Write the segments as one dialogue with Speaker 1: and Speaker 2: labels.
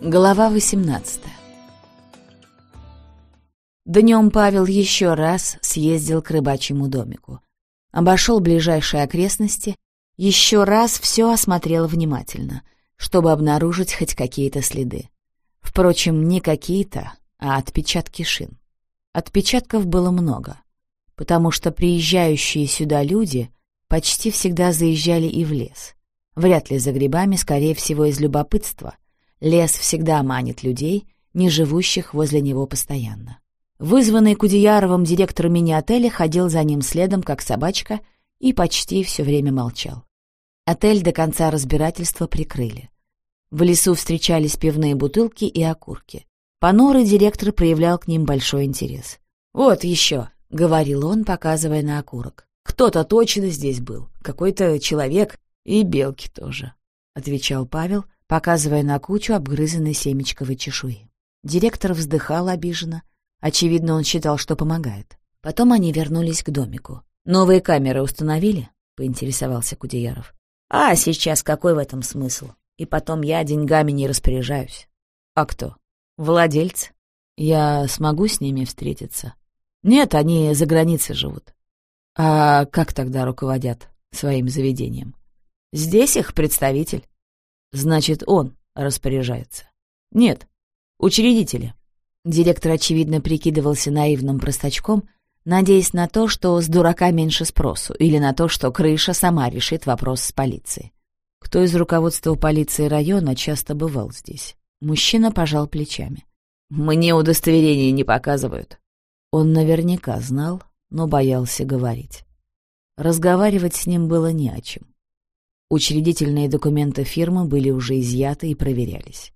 Speaker 1: Глава 18 Днем Павел еще раз съездил к рыбачьему домику. Обошел ближайшие окрестности, еще раз все осмотрел внимательно, чтобы обнаружить хоть какие-то следы. Впрочем, не какие-то, а отпечатки шин. Отпечатков было много, потому что приезжающие сюда люди почти всегда заезжали и в лес. Вряд ли за грибами, скорее всего, из любопытства. Лес всегда манит людей, не живущих возле него постоянно. Вызванный Кудеяровым директор мини-отеля ходил за ним следом, как собачка, и почти все время молчал. Отель до конца разбирательства прикрыли. В лесу встречались пивные бутылки и окурки. Понорый директор проявлял к ним большой интерес. «Вот еще», — говорил он, показывая на окурок. «Кто-то точно здесь был, какой-то человек, и белки тоже», — отвечал Павел, показывая на кучу обгрызанной семечковой чешуи. Директор вздыхал обиженно, Очевидно, он считал, что помогает. Потом они вернулись к домику. «Новые камеры установили?» — поинтересовался Кудеяров. «А сейчас какой в этом смысл? И потом я деньгами не распоряжаюсь». «А кто?» «Владельцы. Я смогу с ними встретиться?» «Нет, они за границей живут». «А как тогда руководят своим заведением?» «Здесь их представитель». «Значит, он распоряжается?» «Нет, учредители». Директор, очевидно, прикидывался наивным простачком, надеясь на то, что с дурака меньше спросу, или на то, что крыша сама решит вопрос с полицией. Кто из руководства полиции района часто бывал здесь? Мужчина пожал плечами. «Мне удостоверения не показывают». Он наверняка знал, но боялся говорить. Разговаривать с ним было не о чем. Учредительные документы фирмы были уже изъяты и проверялись.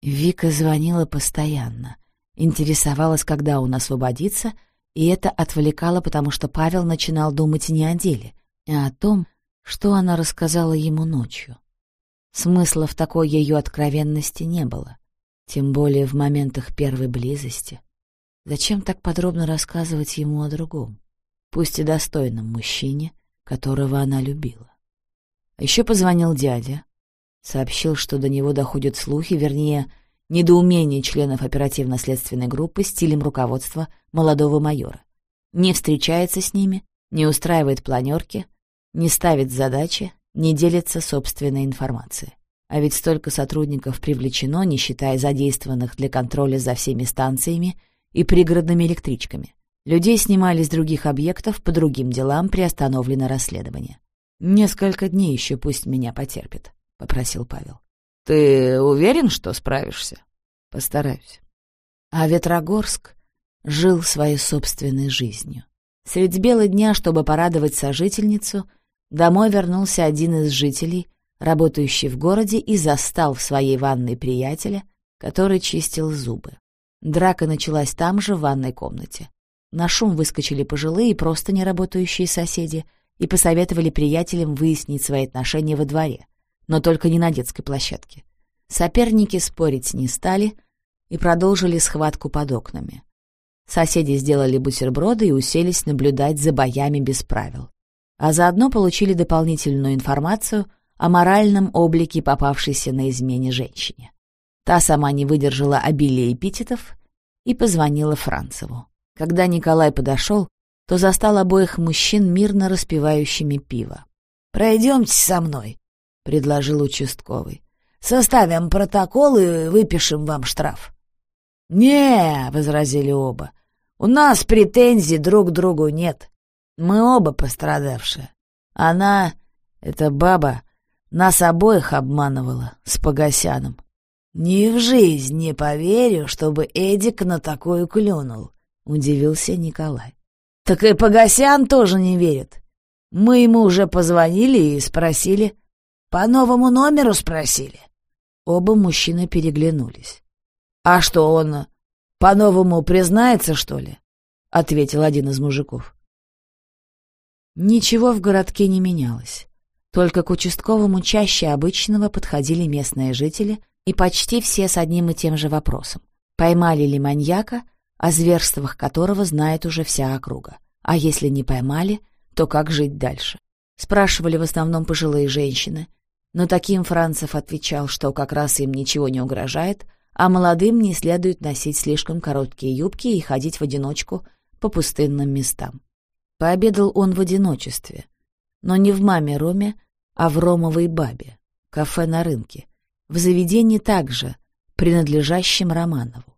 Speaker 1: Вика звонила постоянно. Интересовалась, когда он освободится, и это отвлекало, потому что Павел начинал думать не о деле, а о том, что она рассказала ему ночью. Смысла в такой ее откровенности не было, тем более в моментах первой близости. Зачем так подробно рассказывать ему о другом, пусть и достойном мужчине, которого она любила? Еще позвонил дядя, сообщил, что до него доходят слухи, вернее, недоумение членов оперативно-следственной группы стилем руководства молодого майора. Не встречается с ними, не устраивает планерки, не ставит задачи, не делится собственной информацией. А ведь столько сотрудников привлечено, не считая задействованных для контроля за всеми станциями и пригородными электричками. Людей снимали с других объектов, по другим делам приостановлено расследование. «Несколько дней еще пусть меня потерпит», — попросил Павел. Ты уверен, что справишься? Постараюсь. А Ветрогорск жил своей собственной жизнью. Средь бела дня, чтобы порадовать сожительницу, домой вернулся один из жителей, работающий в городе, и застал в своей ванной приятеля, который чистил зубы. Драка началась там же, в ванной комнате. На шум выскочили пожилые и просто неработающие соседи и посоветовали приятелям выяснить свои отношения во дворе но только не на детской площадке. Соперники спорить не стали и продолжили схватку под окнами. Соседи сделали бутерброды и уселись наблюдать за боями без правил, а заодно получили дополнительную информацию о моральном облике попавшейся на измене женщине. Та сама не выдержала обилия эпитетов и позвонила Францеву. Когда Николай подошел, то застал обоих мужчин мирно распивающими пиво. «Пройдемте со мной», — предложил участковый. «Составим протокол и выпишем вам штраф». «Не», — возразили оба, — «у нас претензий друг к другу нет. Мы оба пострадавшие. Она, эта баба, нас обоих обманывала с Погосяном. Ни в жизнь не поверю, чтобы Эдик на такую клюнул», — удивился Николай. «Так и Погосян тоже не верит. Мы ему уже позвонили и спросили, по новому номеру спросили. Оба мужчины переглянулись. А что он по-новому признается, что ли? ответил один из мужиков. Ничего в городке не менялось. Только к участковому чаще обычного подходили местные жители, и почти все с одним и тем же вопросом. Поймали ли маньяка, о зверствах которого знает уже вся округа? А если не поймали, то как жить дальше? Спрашивали в основном пожилые женщины, но таким Францев отвечал, что как раз им ничего не угрожает, а молодым не следует носить слишком короткие юбки и ходить в одиночку по пустынным местам. Пообедал он в одиночестве, но не в маме Роме, а в Ромовой бабе, кафе на рынке, в заведении также, принадлежащем Романову,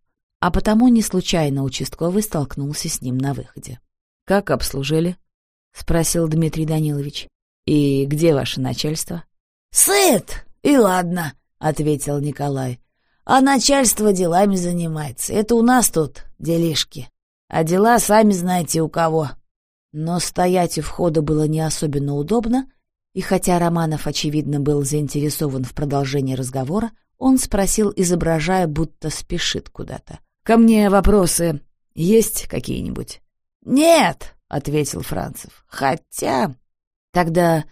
Speaker 1: а потому не случайно участковый столкнулся с ним на выходе. «Как обслужили?» — спросил Дмитрий Данилович. «И где ваше начальство?»
Speaker 2: «Сыт! И ладно», — ответил Николай. «А начальство делами занимается. Это у нас тут делишки. А дела сами знаете у кого».
Speaker 1: Но стоять у входа было не особенно удобно, и хотя Романов, очевидно, был заинтересован в продолжении разговора, он спросил, изображая, будто спешит куда-то. «Ко мне вопросы есть какие-нибудь?»
Speaker 2: «Нет», — ответил Францев. «Хотя...»
Speaker 1: «Тогда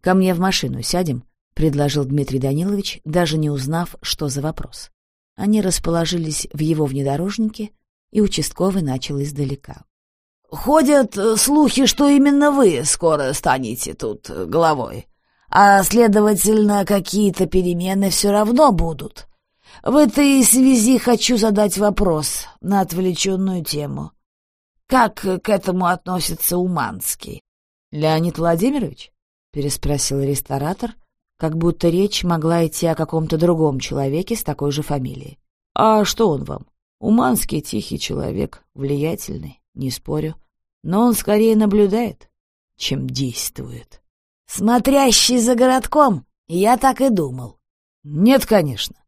Speaker 1: ко мне в машину сядем», — предложил Дмитрий Данилович, даже не узнав, что за вопрос. Они расположились в его внедорожнике, и участковый начал издалека.
Speaker 2: «Ходят слухи, что именно вы скоро станете тут главой, а, следовательно, какие-то перемены все равно будут. В этой связи хочу задать вопрос на отвлеченную тему. Как к этому относится Уманский?
Speaker 1: «Леонид Владимирович?» — переспросил ресторатор, как будто речь могла идти о каком-то другом человеке с такой же фамилией. «А что он вам? Уманский тихий человек, влиятельный, не спорю. Но он скорее наблюдает, чем действует».
Speaker 2: «Смотрящий за городком? Я так и думал».
Speaker 1: «Нет, конечно», —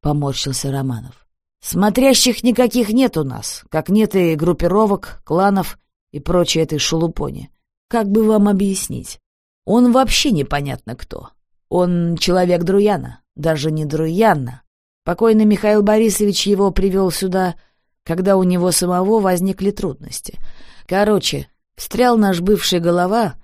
Speaker 1: поморщился Романов. «Смотрящих никаких нет у нас, как нет и группировок, кланов и прочей этой шелупони. Как бы вам объяснить? Он вообще непонятно кто. Он человек Друяна, даже не Друяна. Покойный Михаил Борисович его привел сюда, когда у него самого возникли трудности. Короче, встрял наш бывший голова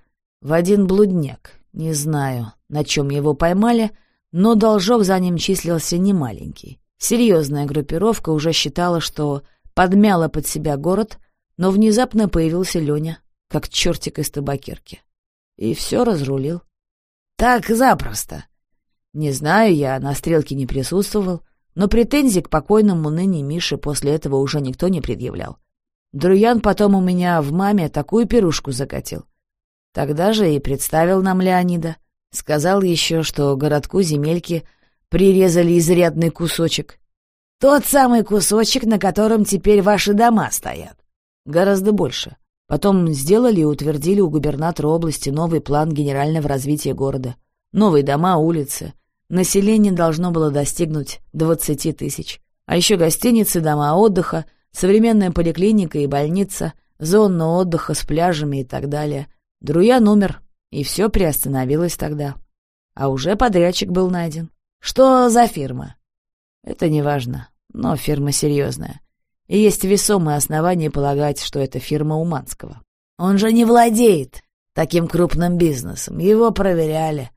Speaker 1: в один блудняк. Не знаю, на чем его поймали, но должок за ним числился немаленький. Серьезная группировка уже считала, что подмяла под себя город, но внезапно появился Леня, как чертик из табакерки. И все разрулил.
Speaker 2: Так запросто.
Speaker 1: Не знаю, я на стрелке не присутствовал, но претензий к покойному ныне Мише после этого уже никто не предъявлял. Друян потом у меня в маме такую пирушку закатил. Тогда же и представил нам Леонида. Сказал еще, что городку земельки прирезали изрядный кусочек.
Speaker 2: Тот самый кусочек, на котором теперь ваши дома стоят.
Speaker 1: Гораздо больше. Потом сделали и утвердили у губернатора области новый план генерального развития города. Новые дома, улицы. Население должно было достигнуть 20 тысяч. А еще гостиницы, дома отдыха, современная поликлиника и больница, зона отдыха с пляжами и так далее. Друян умер, и все приостановилось тогда. А уже подрядчик был найден. Что за фирма? Это не важно, но фирма серьезная и есть весомые основания полагать, что это фирма Уманского.
Speaker 2: Он же не владеет таким крупным бизнесом, его проверяли.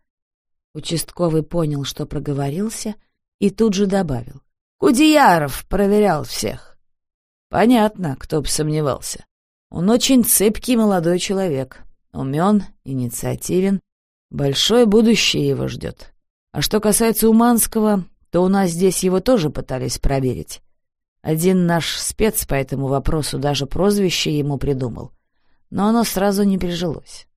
Speaker 1: Участковый понял, что проговорился, и тут же добавил.
Speaker 2: Кудеяров проверял всех.
Speaker 1: Понятно, кто бы сомневался. Он очень цепкий молодой человек, умен, инициативен, большое будущее его ждет. А что касается Уманского, то у нас здесь его тоже пытались проверить. Один наш спец по этому вопросу даже прозвище ему придумал, но оно сразу не прижилось.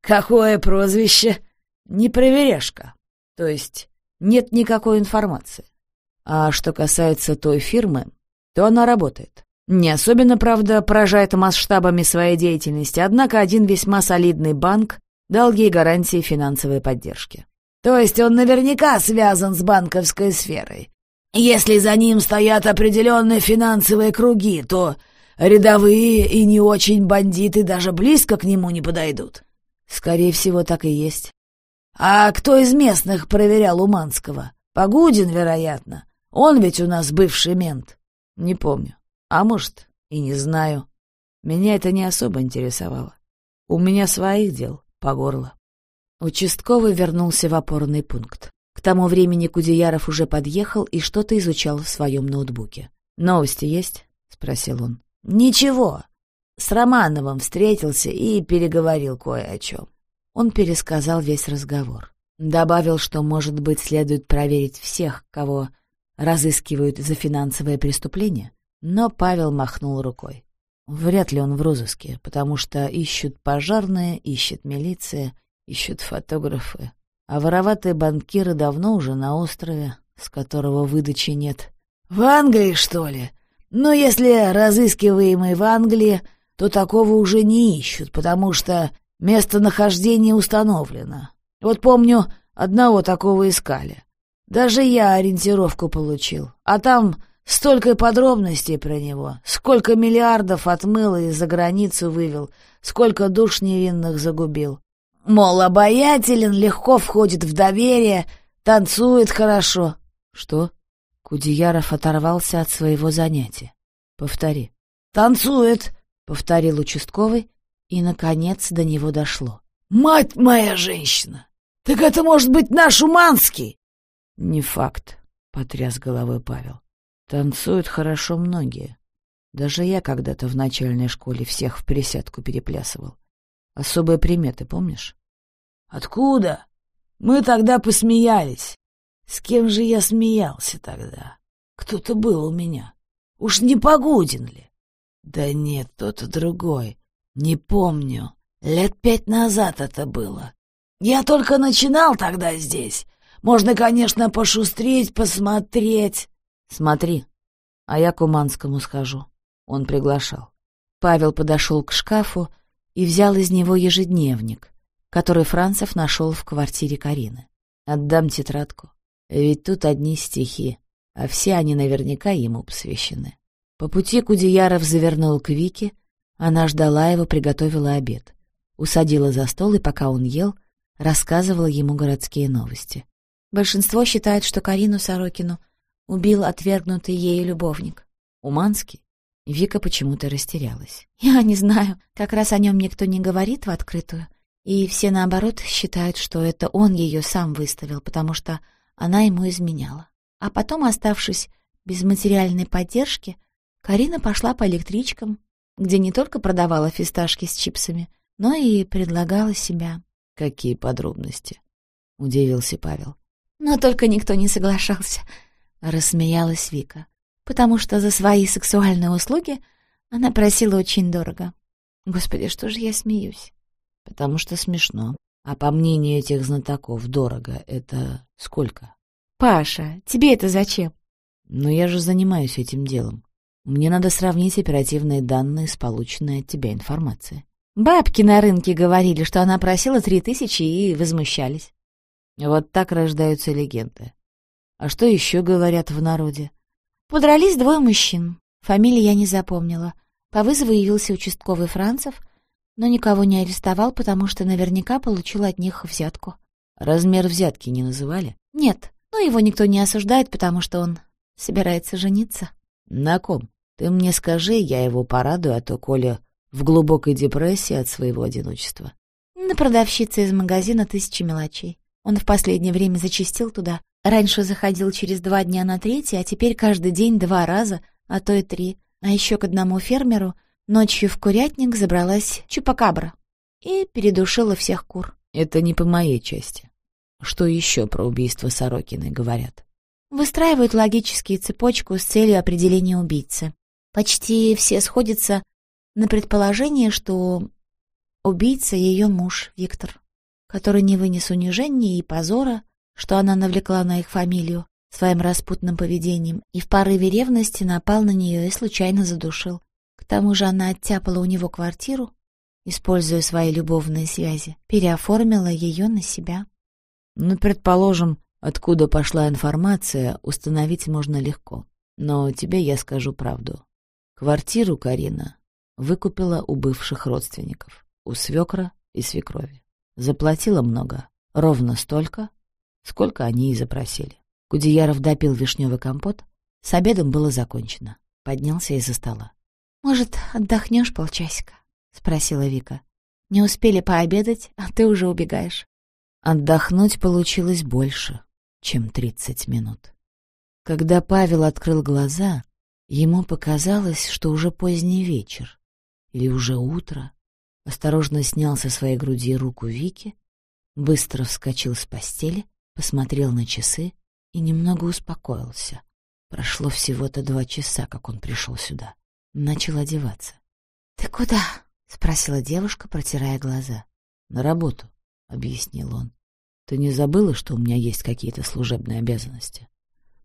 Speaker 2: «Какое прозвище?»
Speaker 1: «Непроверяшка. То есть нет никакой информации. А что касается той фирмы, то она работает. Не особенно, правда, поражает масштабами своей деятельности, однако один весьма солидный банк дал ей гарантии финансовой поддержки.
Speaker 2: То есть он наверняка связан с банковской сферой. Если за ним стоят определенные финансовые круги, то рядовые и не очень бандиты даже близко к нему не подойдут.
Speaker 1: Скорее всего, так и есть.
Speaker 2: А кто из местных проверял Уманского? Погудин, вероятно. Он ведь у нас бывший мент.
Speaker 1: Не помню. А может, и не знаю. Меня это не особо интересовало. У меня своих дел по горло. Участковый вернулся в опорный пункт. К тому времени Кудеяров уже подъехал и что-то изучал в своем ноутбуке. «Новости есть?» — спросил он.
Speaker 2: «Ничего. С Романовым встретился и переговорил кое о чем».
Speaker 1: Он пересказал весь разговор. Добавил, что, может быть, следует проверить всех, кого разыскивают за финансовое преступление? Но Павел махнул рукой. Вряд ли он в розыске, потому что ищут пожарные, ищет милиция, ищут фотографы. А вороватые банкиры давно уже на острове, с которого выдачи нет.
Speaker 2: «В Англии, что ли? Но если разыскиваемый в Англии, то такого уже не ищут, потому что местонахождение установлено. Вот помню, одного такого искали. Даже я ориентировку получил, а там столько подробностей про него, сколько миллиардов отмыл и за границу вывел, сколько душ невинных загубил. Мол, обаятелен, легко входит в доверие, танцует хорошо.
Speaker 1: Что? Кудеяров оторвался от своего занятия. Повтори.
Speaker 2: Танцует,
Speaker 1: повторил участковый, и, наконец, до него дошло.
Speaker 2: Мать моя женщина! Так это может быть наш Уманский!
Speaker 1: Не факт, потряс головой Павел. Танцуют хорошо многие. Даже я когда-то в начальной школе всех в присядку переплясывал. Особые приметы, помнишь?
Speaker 2: Откуда? Мы тогда посмеялись. С кем же я смеялся тогда? Кто-то был у меня. Уж не Погудин ли? Да нет, тот другой. Не помню. Лет пять назад это было. Я только начинал тогда здесь. Можно, конечно, пошустрить, посмотреть.
Speaker 1: Смотри, а я к Уманскому схожу. Он приглашал. Павел подошел к шкафу и взял из него ежедневник который Францев нашел в квартире Карины. Отдам тетрадку. Ведь тут одни стихи, а все они наверняка ему посвящены. По пути Кудеяров завернул к Вике, она ждала его, приготовила обед. Усадила за стол, и пока он ел, рассказывала ему городские новости. Большинство считает, что Карину Сорокину убил отвергнутый ею любовник. Уманский? Вика почему-то растерялась. «Я не знаю, как раз о нем никто не говорит в открытую. И все, наоборот, считают, что это он ее сам выставил, потому что она ему изменяла. А потом, оставшись без материальной поддержки, Карина пошла по электричкам, где не только продавала фисташки с чипсами, но и предлагала себя.
Speaker 2: «Какие подробности?» — удивился Павел.
Speaker 1: «Но только никто не соглашался», — рассмеялась Вика, «потому что за свои сексуальные услуги она просила очень дорого. Господи, что же я смеюсь?»
Speaker 2: потому что смешно. А по мнению этих знатоков, дорого — это сколько?
Speaker 1: Паша, тебе это зачем?
Speaker 2: Но я же занимаюсь этим делом. Мне надо сравнить оперативные данные с полученной от тебя информацией.
Speaker 1: Бабки на рынке говорили, что она просила три тысячи и возмущались.
Speaker 2: Вот так рождаются легенды. А что еще говорят в народе?
Speaker 1: Подрались двое мужчин. Фамилии я не запомнила. По вызову явился участковый Францев — но никого не арестовал, потому что наверняка получил от них взятку.
Speaker 2: Размер взятки не называли?
Speaker 1: Нет, но его никто не осуждает, потому что он собирается жениться.
Speaker 2: На ком? Ты мне скажи, я его порадую, а то Коля в глубокой депрессии от своего одиночества.
Speaker 1: На продавщице из магазина «Тысячи мелочей». Он в последнее время зачастил туда. Раньше заходил через два дня на третий, а теперь каждый день два раза, а то и три. А еще к одному фермеру — Ночью в курятник забралась чупакабра и передушила всех кур.
Speaker 2: Это не по моей части. Что еще про убийство Сорокиной говорят?
Speaker 1: Выстраивают логические цепочку с целью определения убийцы. Почти все сходятся на предположение, что убийца ее муж Виктор, который не вынес унижения и позора, что она навлекла на их фамилию своим распутным поведением, и в порыве ревности напал на нее и случайно задушил тому же она оттяпала у него квартиру, используя свои любовные связи, переоформила ее на себя.
Speaker 2: Ну, предположим, откуда пошла информация, установить можно легко. Но тебе я скажу правду. Квартиру Карина выкупила у бывших родственников, у свекра и свекрови. Заплатила много, ровно столько, сколько они и запросили. Кудеяров допил вишневый компот, с обедом было закончено. Поднялся из-за стола.
Speaker 1: «Может, отдохнешь полчасика?» — спросила Вика. «Не успели пообедать, а ты уже убегаешь».
Speaker 2: Отдохнуть получилось больше, чем тридцать минут. Когда Павел открыл глаза, ему показалось, что уже поздний вечер или уже утро. Осторожно снял со своей груди руку Вики, быстро вскочил с постели, посмотрел на часы и немного успокоился.
Speaker 1: Прошло всего-то два часа, как он пришел сюда. Начал одеваться.
Speaker 2: «Ты куда?» — спросила девушка, протирая глаза.
Speaker 1: «На работу», — объяснил он. «Ты не забыла, что у меня есть какие-то служебные обязанности?»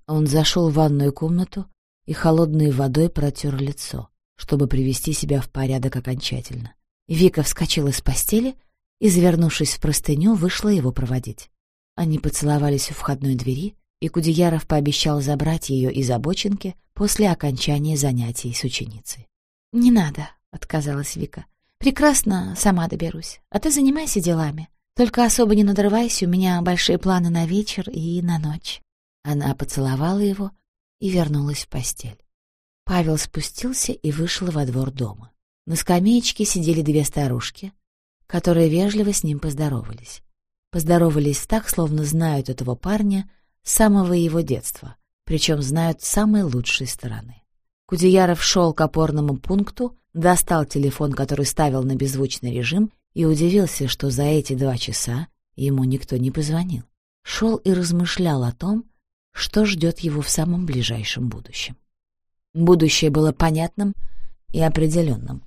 Speaker 1: Он зашел в ванную комнату и холодной водой протер лицо, чтобы привести себя в порядок окончательно.
Speaker 2: Вика вскочила с постели и, завернувшись в простыню, вышла его проводить. Они поцеловались у входной двери, и Кудеяров пообещал забрать ее из обочинки после окончания занятий с ученицей. «Не надо», — отказалась Вика. «Прекрасно, сама доберусь. А ты занимайся делами. Только особо не надрывайся, у меня большие планы на вечер и на ночь». Она поцеловала его и вернулась в постель. Павел спустился и вышел во двор дома. На скамеечке сидели две старушки, которые вежливо с ним поздоровались. Поздоровались так, словно знают этого парня с самого его детства, причем знают с самой лучшей стороны. Кудеяров шел к опорному пункту, достал телефон, который ставил на беззвучный режим, и удивился, что за эти два часа ему никто не позвонил. Шел и размышлял о том, что ждет его в самом ближайшем будущем. Будущее было понятным и определенным.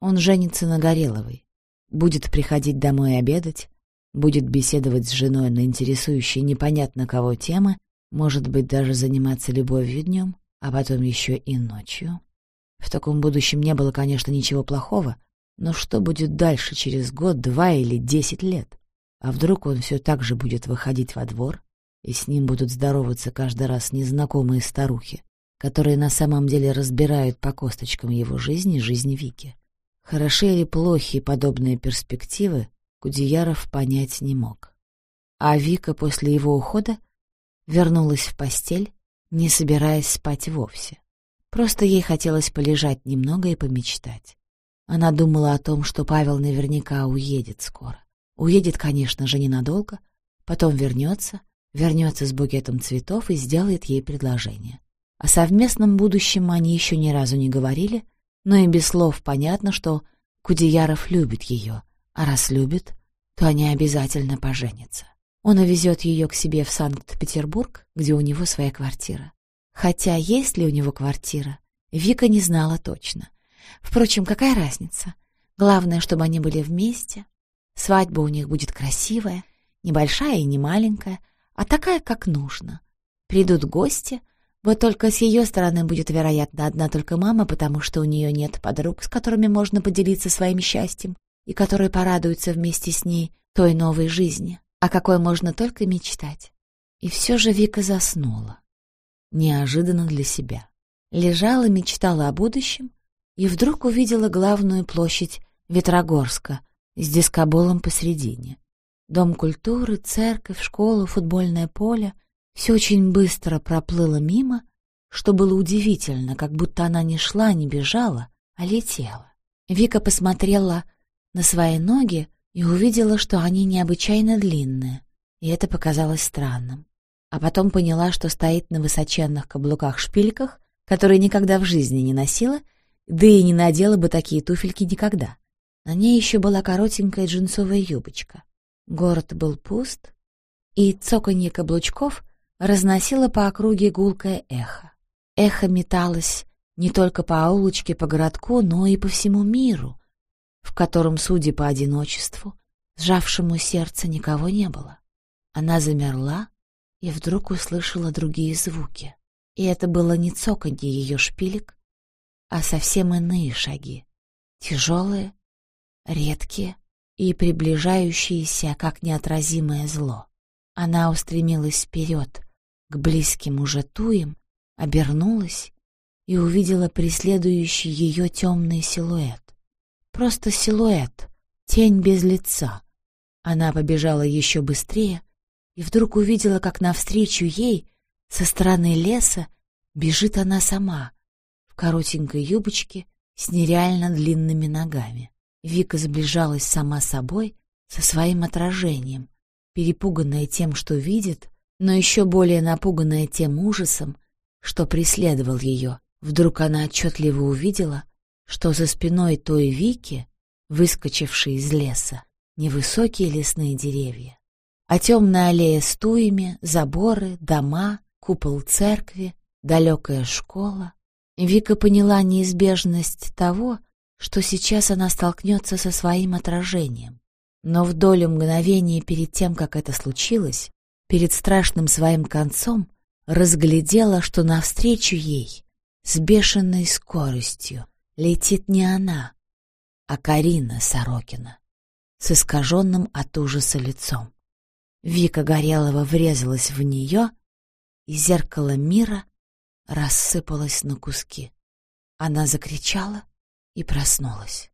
Speaker 2: Он женится на Гореловой, будет приходить домой обедать, будет беседовать с женой на интересующие непонятно кого темы, может быть, даже заниматься любовью днем, а потом еще и ночью. В таком будущем не было, конечно, ничего плохого, но что будет дальше, через год, два или десять лет? А вдруг он все так же будет выходить во двор, и с ним будут здороваться каждый раз незнакомые старухи, которые на самом деле разбирают по косточкам его жизни жизнь Вики. Хороши или плохи подобные перспективы, Кудеяров понять не мог. А Вика после его ухода вернулась в постель, не собираясь спать вовсе. Просто ей хотелось полежать немного и помечтать. Она думала о том, что Павел наверняка уедет скоро. Уедет, конечно же, ненадолго, потом вернется, вернется с букетом цветов и сделает ей предложение. О совместном будущем они еще ни разу не говорили, но и без слов понятно, что Кудеяров любит ее, а раз любит, то они обязательно поженятся. Он увезет ее к себе в Санкт-Петербург, где у него своя квартира. Хотя есть ли у него квартира, Вика не знала точно. Впрочем, какая разница? Главное, чтобы они были вместе. Свадьба у них будет красивая, небольшая и не маленькая, а такая, как нужно. Придут гости — вот только с ее стороны будет, вероятно, одна только мама, потому что у нее нет подруг, с которыми можно поделиться своим счастьем, и которые порадуются вместе с ней той новой жизни, о какой можно только мечтать. И все же Вика заснула. Неожиданно для себя. Лежала, мечтала о будущем, и вдруг увидела главную площадь Ветрогорска с дискоболом посредине. Дом культуры, церковь, школа, футбольное поле — все очень быстро проплыло мимо, что было удивительно, как будто она не шла, не бежала, а летела. Вика посмотрела на свои ноги и увидела, что они необычайно длинные, и это показалось странным. А потом поняла, что стоит на высоченных каблуках-шпильках, которые никогда в жизни не носила, да и не надела бы такие туфельки никогда. На ней еще была коротенькая джинсовая юбочка. Город был пуст, и цоканье каблучков — разносило по округе гулкое эхо. Эхо металось не только по улочке, по городку, но и по всему миру, в котором, судя по одиночеству, сжавшему сердце никого не было. Она замерла и вдруг услышала другие звуки. И это было не цоканье ее шпилек, а совсем иные шаги. Тяжелые, редкие и приближающиеся, как неотразимое зло. Она устремилась вперед, к близким уже туем, обернулась и увидела преследующий ее темный силуэт. Просто силуэт, тень без лица. Она побежала еще быстрее и вдруг увидела, как навстречу ей со стороны леса бежит она сама, в коротенькой юбочке с нереально длинными ногами. Вика сближалась сама собой со своим отражением, перепуганная тем, что видит, но еще более напуганная тем ужасом, что преследовал ее, вдруг она отчетливо увидела, что за спиной той Вики, выскочившей из леса, невысокие лесные деревья, а темная аллея с туями, заборы, дома, купол церкви,
Speaker 1: далекая школа. Вика поняла неизбежность того, что сейчас она столкнется со своим отражением. Но в долю мгновения перед тем, как это случилось, перед страшным своим концом, разглядела, что навстречу ей с бешеной скоростью летит не она, а Карина Сорокина с искаженным от ужаса лицом. Вика Горелова врезалась в нее, и зеркало мира рассыпалось на куски. Она закричала и проснулась.